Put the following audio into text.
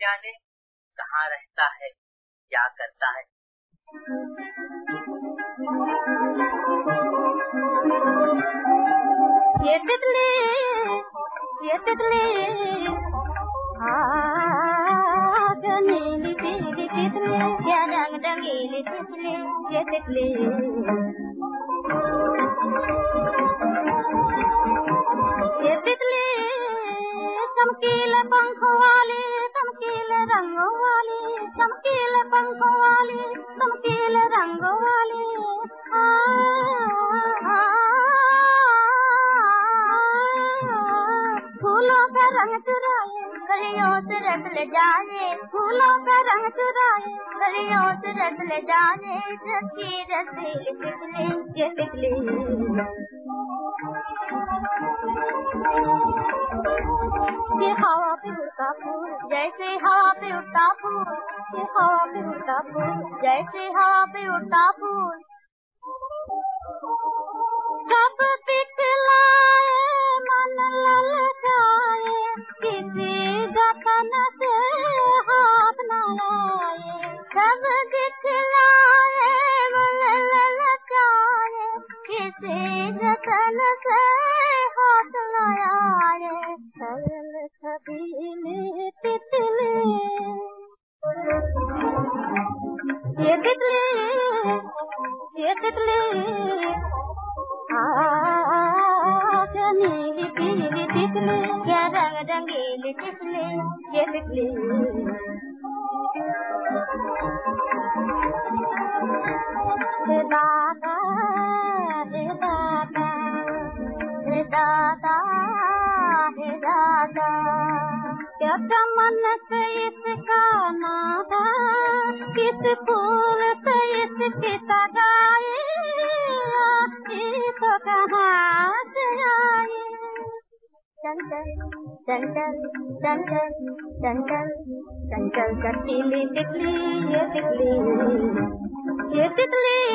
जाने कहाँ रहता है, क्या करता है। ये तितली ये तितली पीली तितली, क्या रंग रंगीली तितली, ये तितली। ये तितली पंखों वाली चमकीले रंगों वाली चमकीले पंखों वाली चमकीले रंगों वाली फूलों का रंग चुराए गलियों से रट ले जाए फूलों का रंग चुराए गलियों से रट ले जाए रसी रसी तितली ये ये हवा पे उड़ता फूल, जैसे हवा पे उड़ता फूल। ये हवा पे उड़ता फूल, जैसे हवा पे उड़ता फूल। सब पिछलाए, मन ललचाए किसी गतन से हाथ न लाए। सब दिखलाए, मन ललचाए किसी गतन से हाथ लाए। सरल छबीले तितली ये तितली ये तितली नीली पीली तितली क्या रंग रंगीली तितली ये तितली हे दादा हे दादा हे दादा हे दादा क्या चमन से इसका नादा किस फूल से इसकी सगाई तो कहाँ से आई चंचल चंचल चंचल चंचल चंचल चटीली तितली ये तितली ये तितली